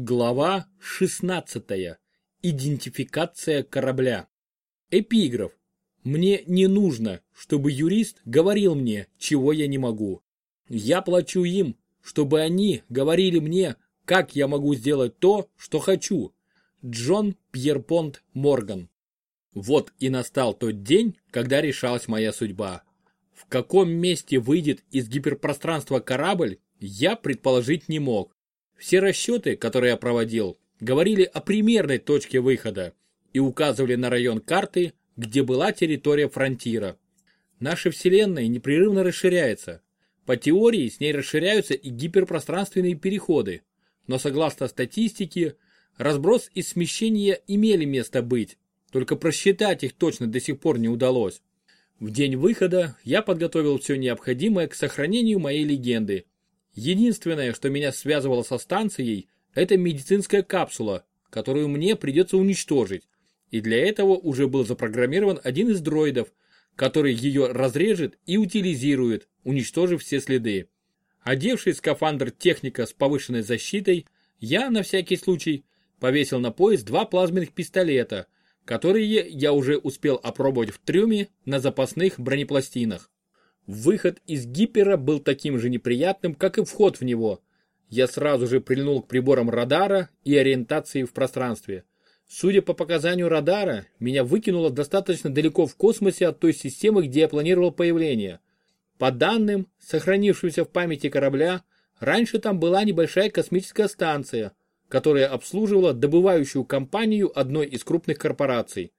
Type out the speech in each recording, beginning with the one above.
Глава 16. Идентификация корабля. Эпиграф. Мне не нужно, чтобы юрист говорил мне, чего я не могу. Я плачу им, чтобы они говорили мне, как я могу сделать то, что хочу. Джон Пьерпонт Морган. Вот и настал тот день, когда решалась моя судьба. В каком месте выйдет из гиперпространства корабль, я предположить не мог. Все расчеты, которые я проводил, говорили о примерной точке выхода и указывали на район карты, где была территория фронтира. Наша Вселенная непрерывно расширяется. По теории с ней расширяются и гиперпространственные переходы, но согласно статистике, разброс и смещение имели место быть, только просчитать их точно до сих пор не удалось. В день выхода я подготовил все необходимое к сохранению моей легенды Единственное, что меня связывало со станцией, это медицинская капсула, которую мне придется уничтожить. И для этого уже был запрограммирован один из дроидов, который ее разрежет и утилизирует, уничтожив все следы. Одевший скафандр техника с повышенной защитой, я, на всякий случай, повесил на пояс два плазменных пистолета, которые я уже успел опробовать в трюме на запасных бронепластинах. Выход из гипера был таким же неприятным, как и вход в него. Я сразу же прильнул к приборам радара и ориентации в пространстве. Судя по показанию радара, меня выкинуло достаточно далеко в космосе от той системы, где я планировал появление. По данным, сохранившимся в памяти корабля, раньше там была небольшая космическая станция, которая обслуживала добывающую компанию одной из крупных корпораций.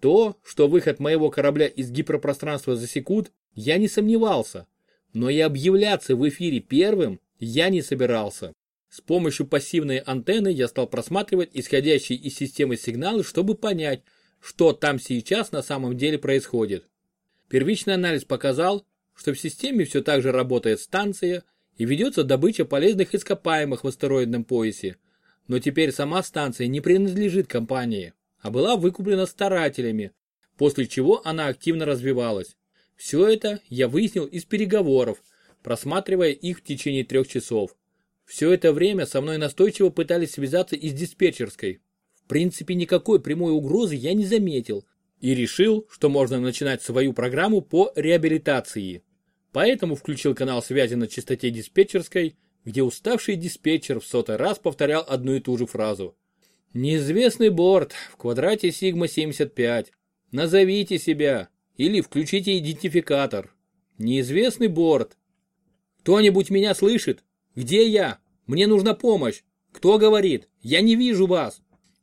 То, что выход моего корабля из гиперпространства засекут, я не сомневался, но и объявляться в эфире первым я не собирался. С помощью пассивной антенны я стал просматривать исходящие из системы сигналы, чтобы понять, что там сейчас на самом деле происходит. Первичный анализ показал, что в системе все так же работает станция и ведется добыча полезных ископаемых в астероидном поясе. Но теперь сама станция не принадлежит компании, а была выкуплена старателями, после чего она активно развивалась. Все это я выяснил из переговоров, просматривая их в течение трех часов. Все это время со мной настойчиво пытались связаться из диспетчерской. В принципе, никакой прямой угрозы я не заметил и решил, что можно начинать свою программу по реабилитации. Поэтому включил канал связи на частоте диспетчерской, где уставший диспетчер в сотый раз повторял одну и ту же фразу. «Неизвестный борт в квадрате Сигма-75. Назовите себя. Или включите идентификатор. Неизвестный борт. Кто-нибудь меня слышит? Где я? Мне нужна помощь. Кто говорит? Я не вижу вас.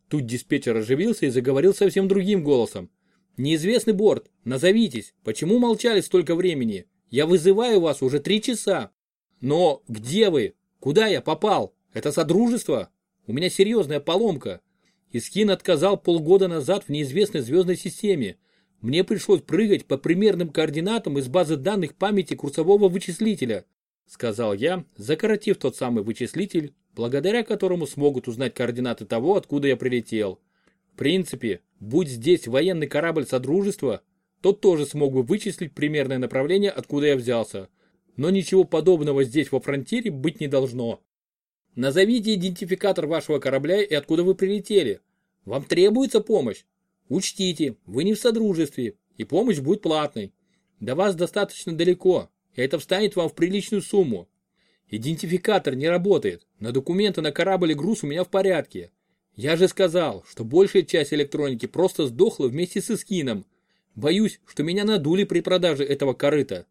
Тут диспетчер оживился и заговорил совсем другим голосом. Неизвестный борт, назовитесь. Почему молчали столько времени? Я вызываю вас уже три часа. Но где вы? Куда я попал? Это содружество? У меня серьезная поломка. Искин отказал полгода назад в неизвестной звездной системе. Мне пришлось прыгать по примерным координатам из базы данных памяти курсового вычислителя, сказал я, закоротив тот самый вычислитель, благодаря которому смогут узнать координаты того, откуда я прилетел. В принципе, будь здесь военный корабль Содружества, тот тоже смог бы вычислить примерное направление, откуда я взялся. Но ничего подобного здесь во фронтире быть не должно. Назовите идентификатор вашего корабля и откуда вы прилетели. Вам требуется помощь? Учтите, вы не в содружестве, и помощь будет платной. До вас достаточно далеко, и это встанет вам в приличную сумму. Идентификатор не работает, на документы на корабль и груз у меня в порядке. Я же сказал, что большая часть электроники просто сдохла вместе с эскином. Боюсь, что меня надули при продаже этого корыта.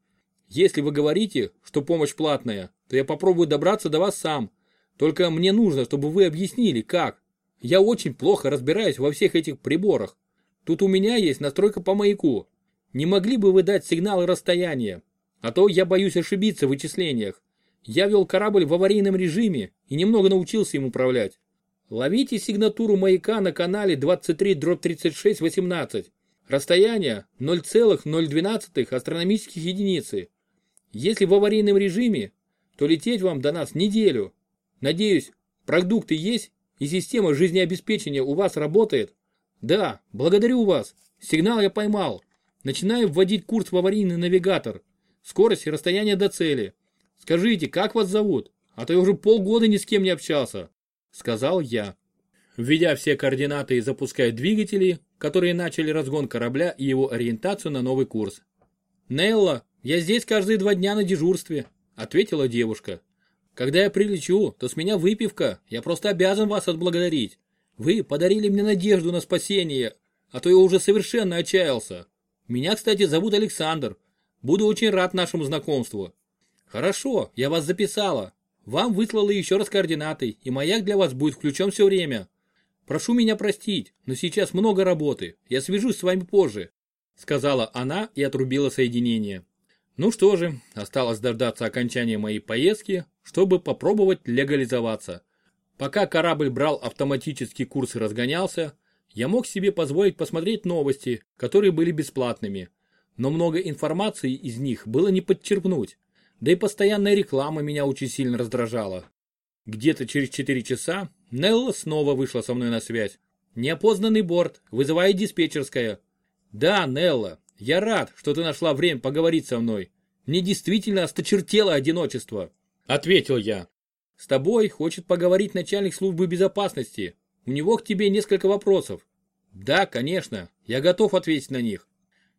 Если вы говорите, что помощь платная, то я попробую добраться до вас сам. Только мне нужно, чтобы вы объяснили, как. Я очень плохо разбираюсь во всех этих приборах. Тут у меня есть настройка по маяку. Не могли бы вы дать сигналы расстояния? А то я боюсь ошибиться в вычислениях. Я вел корабль в аварийном режиме и немного научился им управлять. Ловите сигнатуру маяка на канале 23-36-18. Расстояние 0,012 астрономических единицы. Если в аварийном режиме, то лететь вам до нас неделю. Надеюсь, продукты есть и система жизнеобеспечения у вас работает? Да, благодарю вас. Сигнал я поймал. Начинаю вводить курс в аварийный навигатор. Скорость и расстояние до цели. Скажите, как вас зовут? А то я уже полгода ни с кем не общался. сказал я. Введя все координаты и запуская двигатели, которые начали разгон корабля и его ориентацию на новый курс. «Нелла, я здесь каждые два дня на дежурстве», — ответила девушка. «Когда я прилечу, то с меня выпивка, я просто обязан вас отблагодарить. Вы подарили мне надежду на спасение, а то я уже совершенно отчаялся. Меня, кстати, зовут Александр. Буду очень рад нашему знакомству». «Хорошо, я вас записала. Вам выслала еще раз координаты, и маяк для вас будет включен все время. Прошу меня простить, но сейчас много работы, я свяжусь с вами позже», сказала она и отрубила соединение. Ну что же, осталось дождаться окончания моей поездки, чтобы попробовать легализоваться. Пока корабль брал автоматический курс и разгонялся, я мог себе позволить посмотреть новости, которые были бесплатными. Но много информации из них было не подчеркнуть. Да и постоянная реклама меня очень сильно раздражала. Где-то через 4 часа Нелла снова вышла со мной на связь. Неопознанный борт, вызывает диспетчерская. Да, Нелла, я рад, что ты нашла время поговорить со мной. Мне действительно осточертело одиночество. Ответил я. С тобой хочет поговорить начальник службы безопасности. У него к тебе несколько вопросов. Да, конечно, я готов ответить на них.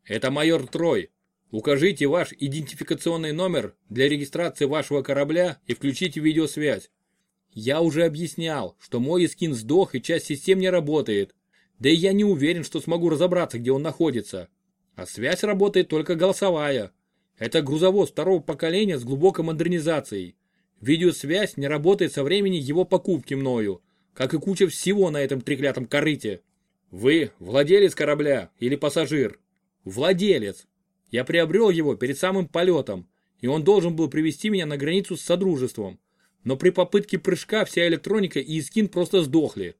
Это майор Трой. Укажите ваш идентификационный номер для регистрации вашего корабля и включите видеосвязь. Я уже объяснял, что мой скин сдох и часть систем не работает. Да и я не уверен, что смогу разобраться, где он находится. А связь работает только голосовая. Это грузовоз второго поколения с глубокой модернизацией. Видеосвязь не работает со времени его покупки мною, как и куча всего на этом треклятом корыте. Вы владелец корабля или пассажир? Владелец. Я приобрел его перед самым полетом, и он должен был привести меня на границу с Содружеством но при попытке прыжка вся электроника и скин просто сдохли.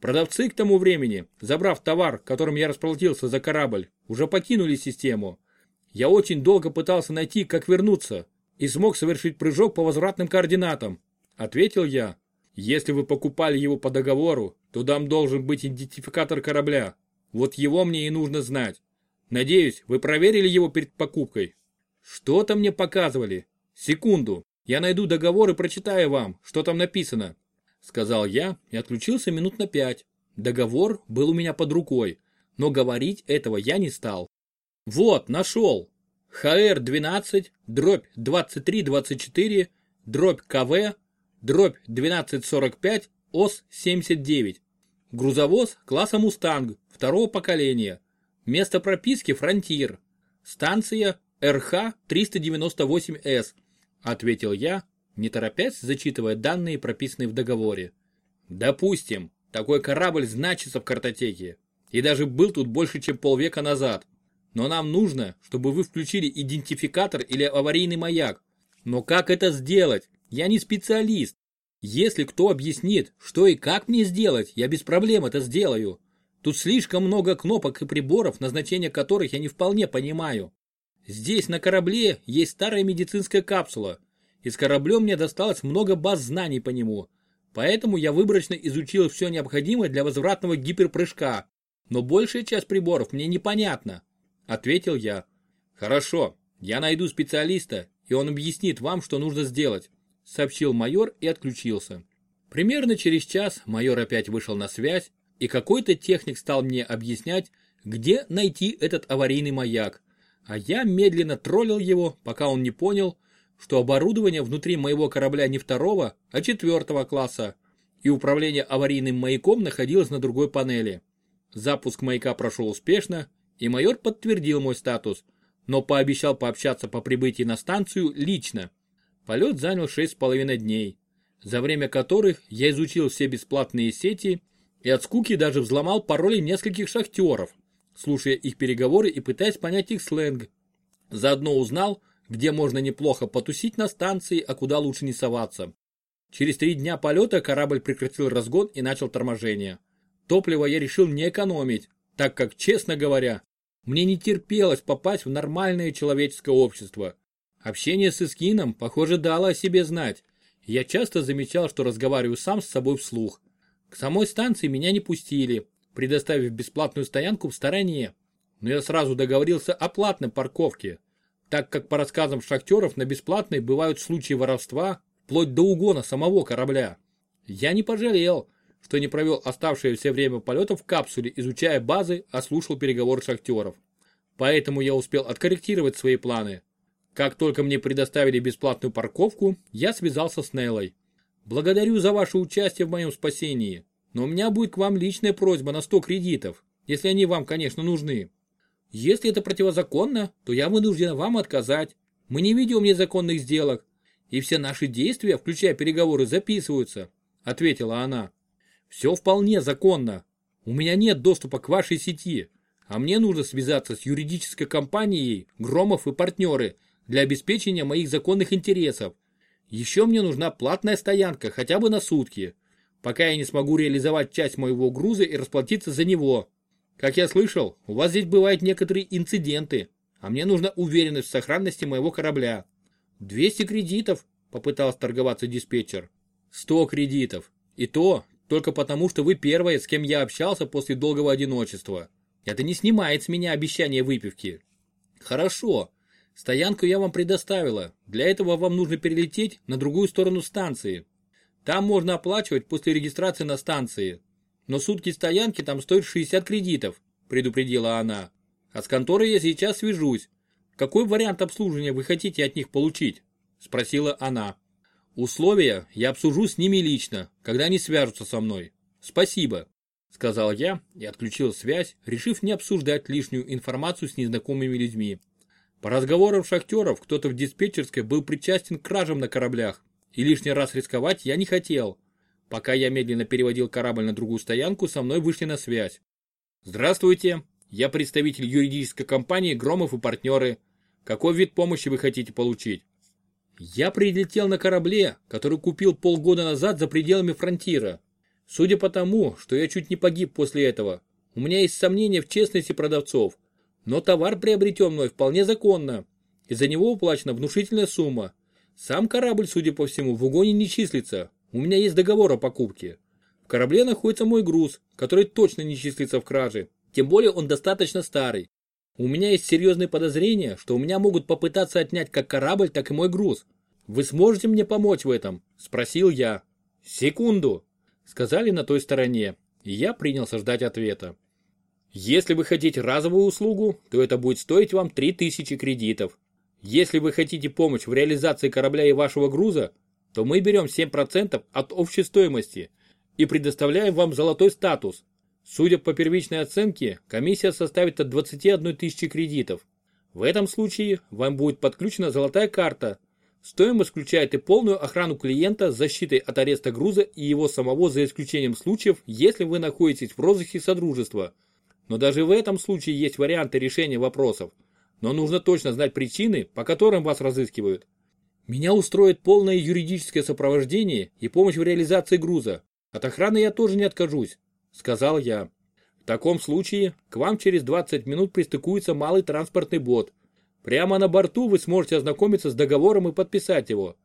Продавцы к тому времени, забрав товар, которым я расплатился за корабль, уже покинули систему. Я очень долго пытался найти, как вернуться, и смог совершить прыжок по возвратным координатам. Ответил я. Если вы покупали его по договору, то там должен быть идентификатор корабля. Вот его мне и нужно знать. Надеюсь, вы проверили его перед покупкой. Что-то мне показывали. Секунду. Я найду договор и прочитаю вам, что там написано», сказал я и отключился минут на пять. Договор был у меня под рукой, но говорить этого я не стал. Вот, нашел. ХР-12, дробь 2324, дробь КВ, дробь 1245, ОС-79. Грузовоз класса «Мустанг» второго поколения. Место прописки «Фронтир». Станция РХ-398С ответил я, не торопясь зачитывая данные, прописанные в договоре. Допустим, такой корабль значится в картотеке и даже был тут больше, чем полвека назад. Но нам нужно, чтобы вы включили идентификатор или аварийный маяк. Но как это сделать? Я не специалист. Если кто объяснит, что и как мне сделать, я без проблем это сделаю. Тут слишком много кнопок и приборов, назначение которых я не вполне понимаю. Здесь на корабле есть старая медицинская капсула, и с кораблем мне досталось много баз знаний по нему. Поэтому я выборочно изучил все необходимое для возвратного гиперпрыжка. Но большая часть приборов мне непонятна, ответил я. Хорошо, я найду специалиста, и он объяснит вам, что нужно сделать, сообщил майор и отключился. Примерно через час майор опять вышел на связь, и какой-то техник стал мне объяснять, где найти этот аварийный маяк а я медленно троллил его, пока он не понял, что оборудование внутри моего корабля не второго, а четвертого класса, и управление аварийным маяком находилось на другой панели. Запуск маяка прошел успешно, и майор подтвердил мой статус, но пообещал пообщаться по прибытии на станцию лично. Полет занял 6,5 дней, за время которых я изучил все бесплатные сети и от скуки даже взломал пароли нескольких шахтеров, слушая их переговоры и пытаясь понять их сленг. Заодно узнал, где можно неплохо потусить на станции, а куда лучше не соваться. Через три дня полета корабль прекратил разгон и начал торможение. Топливо я решил не экономить, так как, честно говоря, мне не терпелось попасть в нормальное человеческое общество. Общение с Искином, похоже, дало о себе знать. Я часто замечал, что разговариваю сам с собой вслух. К самой станции меня не пустили, предоставив бесплатную стоянку в стороне. Но я сразу договорился о платной парковке, так как по рассказам шахтеров на бесплатной бывают случаи воровства, вплоть до угона самого корабля. Я не пожалел, что не провел оставшееся время полета в капсуле, изучая базы, а слушал переговоры шахтеров. Поэтому я успел откорректировать свои планы. Как только мне предоставили бесплатную парковку, я связался с Неллой. Благодарю за ваше участие в моем спасении, но у меня будет к вам личная просьба на 100 кредитов, если они вам, конечно, нужны. Если это противозаконно, то я вынужден вам отказать. Мы не ведем незаконных сделок, и все наши действия, включая переговоры, записываются, ответила она. Все вполне законно. У меня нет доступа к вашей сети, а мне нужно связаться с юридической компанией Громов и партнеры для обеспечения моих законных интересов. Еще мне нужна платная стоянка хотя бы на сутки, пока я не смогу реализовать часть моего груза и расплатиться за него. Как я слышал, у вас здесь бывают некоторые инциденты, а мне нужна уверенность в сохранности моего корабля. 200 кредитов, попытался торговаться диспетчер. 100 кредитов. И то только потому, что вы первая, с кем я общался после долгого одиночества. Это не снимает с меня обещание выпивки. Хорошо. Стоянку я вам предоставила. Для этого вам нужно перелететь на другую сторону станции. Там можно оплачивать после регистрации на станции. Но сутки стоянки там стоят 60 кредитов, предупредила она. А с конторой я сейчас свяжусь. Какой вариант обслуживания вы хотите от них получить? Спросила она. Условия я обсужу с ними лично, когда они свяжутся со мной. Спасибо сказал я и отключил связь, решив не обсуждать лишнюю информацию с незнакомыми людьми. По разговорам шахтеров, кто-то в диспетчерской был причастен к кражам на кораблях, и лишний раз рисковать я не хотел. Пока я медленно переводил корабль на другую стоянку, со мной вышли на связь. «Здравствуйте, я представитель юридической компании «Громов и партнеры». Какой вид помощи вы хотите получить?» Я прилетел на корабле, который купил полгода назад за пределами фронтира. Судя по тому, что я чуть не погиб после этого, у меня есть сомнения в честности продавцов. Но товар приобретен мной вполне законно, и за него уплачена внушительная сумма. Сам корабль, судя по всему, в угоне не числится. У меня есть договор о покупке. В корабле находится мой груз, который точно не числится в краже. Тем более он достаточно старый. У меня есть серьезные подозрения, что у меня могут попытаться отнять как корабль, так и мой груз. Вы сможете мне помочь в этом? Спросил я. Секунду, сказали на той стороне, и я принялся ждать ответа. Если вы хотите разовую услугу, то это будет стоить вам 3000 кредитов. Если вы хотите помощь в реализации корабля и вашего груза, то мы берем 7% от общей стоимости и предоставляем вам золотой статус. Судя по первичной оценке, комиссия составит от 21 тысячи кредитов. В этом случае вам будет подключена золотая карта Стоимость включает и полную охрану клиента с защитой от ареста груза и его самого за исключением случаев, если вы находитесь в розыске Содружества. Но даже в этом случае есть варианты решения вопросов. Но нужно точно знать причины, по которым вас разыскивают. Меня устроит полное юридическое сопровождение и помощь в реализации груза. От охраны я тоже не откажусь, сказал я. В таком случае к вам через 20 минут пристыкуется малый транспортный бот – Прямо на борту вы сможете ознакомиться с договором и подписать его.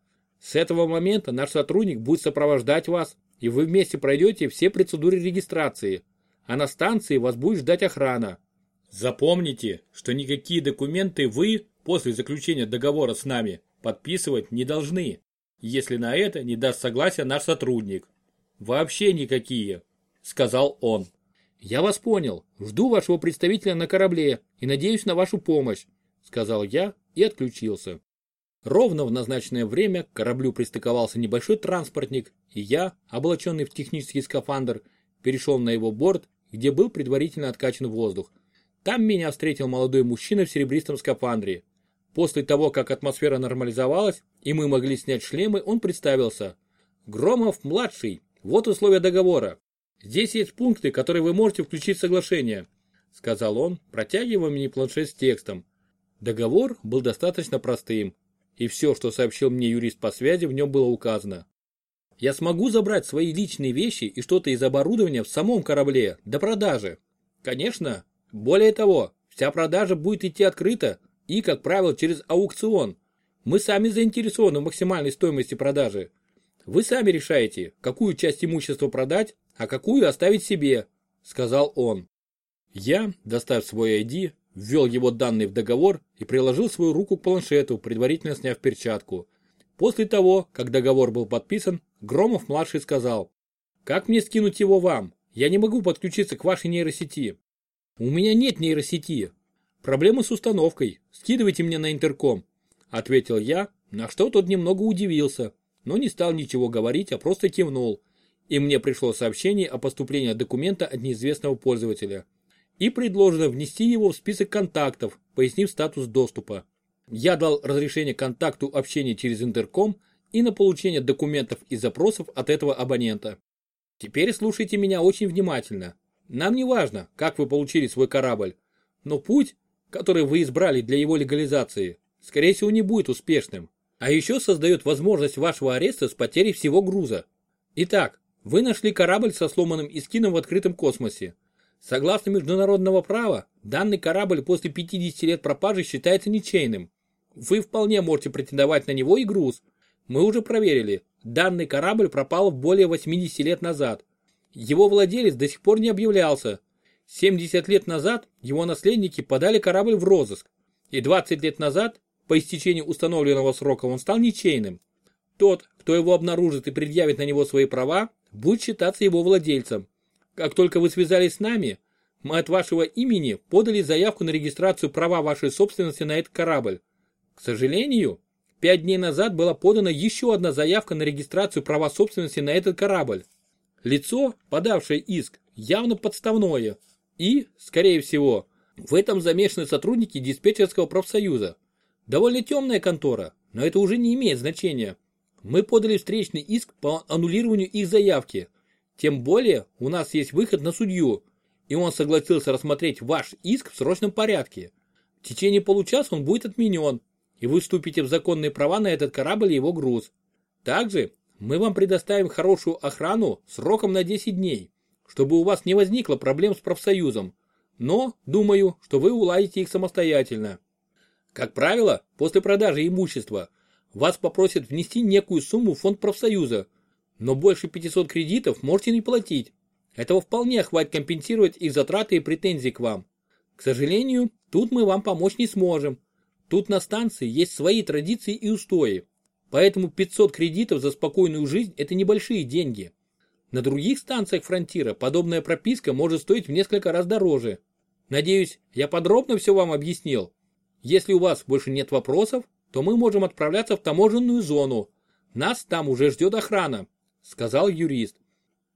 С этого момента наш сотрудник будет сопровождать вас, и вы вместе пройдете все процедуры регистрации, а на станции вас будет ждать охрана. Запомните, что никакие документы вы после заключения договора с нами подписывать не должны, если на это не даст согласия наш сотрудник. Вообще никакие, сказал он. Я вас понял, жду вашего представителя на корабле и надеюсь на вашу помощь сказал я и отключился. Ровно в назначенное время к кораблю пристыковался небольшой транспортник, и я, облаченный в технический скафандр, перешел на его борт, где был предварительно откачан воздух. Там меня встретил молодой мужчина в серебристом скафандре. После того, как атмосфера нормализовалась, и мы могли снять шлемы, он представился. Громов-младший, вот условия договора. Здесь есть пункты, которые вы можете включить в соглашение, сказал он, протягивая мне планшет с текстом. Договор был достаточно простым, и все, что сообщил мне юрист по связи, в нем было указано. Я смогу забрать свои личные вещи и что-то из оборудования в самом корабле до продажи. Конечно, более того, вся продажа будет идти открыто и, как правило, через аукцион. Мы сами заинтересованы в максимальной стоимости продажи. Вы сами решаете, какую часть имущества продать, а какую оставить себе, сказал он. Я, достав свой ID, ввел его данные в договор и приложил свою руку к планшету, предварительно сняв перчатку. После того, как договор был подписан, Громов-младший сказал, как мне скинуть его вам? Я не могу подключиться к вашей нейросети. У меня нет нейросети. Проблемы с установкой. Скидывайте мне на интерком. Ответил я, на что тот немного удивился, но не стал ничего говорить, а просто кивнул. И мне пришло сообщение о поступлении документа от неизвестного пользователя. И предложено внести его в список контактов, пояснив статус доступа. Я дал разрешение контакту общения через интерком и на получение документов и запросов от этого абонента. Теперь слушайте меня очень внимательно. Нам не важно, как вы получили свой корабль, но путь, который вы избрали для его легализации, скорее всего не будет успешным. А еще создает возможность вашего ареста с потерей всего груза. Итак, вы нашли корабль со сломанным искином в открытом космосе. Согласно международного права, данный корабль после 50 лет пропажи считается ничейным. Вы вполне можете претендовать на него и груз. Мы уже проверили, данный корабль пропал более 80 лет назад. Его владелец до сих пор не объявлялся. 70 лет назад его наследники подали корабль в розыск. И 20 лет назад, по истечении установленного срока, он стал ничейным. Тот, кто его обнаружит и предъявит на него свои права, будет считаться его владельцем. Как только вы связались с нами, мы от вашего имени подали заявку на регистрацию права вашей собственности на этот корабль. К сожалению, пять дней назад была подана еще одна заявка на регистрацию права собственности на этот корабль. Лицо, подавшее иск, явно подставное. И, скорее всего, в этом замешаны сотрудники диспетчерского профсоюза. Довольно темная контора, но это уже не имеет значения. Мы подали встречный иск по аннулированию их заявки – тем более у нас есть выход на судью, и он согласился рассмотреть ваш иск в срочном порядке. В течение получаса он будет отменен, и вы вступите в законные права на этот корабль и его груз. Также мы вам предоставим хорошую охрану сроком на 10 дней, чтобы у вас не возникло проблем с профсоюзом. Но, думаю, что вы уладите их самостоятельно. Как правило, после продажи имущества вас попросят внести некую сумму в фонд профсоюза – но больше 500 кредитов можете не платить. Этого вполне хватит компенсировать их затраты и претензии к вам. К сожалению, тут мы вам помочь не сможем. Тут на станции есть свои традиции и устои. Поэтому 500 кредитов за спокойную жизнь – это небольшие деньги. На других станциях фронтира подобная прописка может стоить в несколько раз дороже. Надеюсь, я подробно все вам объяснил. Если у вас больше нет вопросов, то мы можем отправляться в таможенную зону. Нас там уже ждет охрана сказал юрист.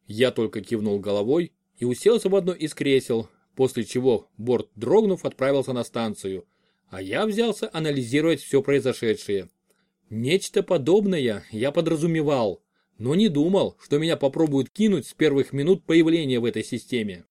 Я только кивнул головой и уселся в одно из кресел, после чего борт дрогнув отправился на станцию, а я взялся анализировать все произошедшее. Нечто подобное я подразумевал, но не думал, что меня попробуют кинуть с первых минут появления в этой системе.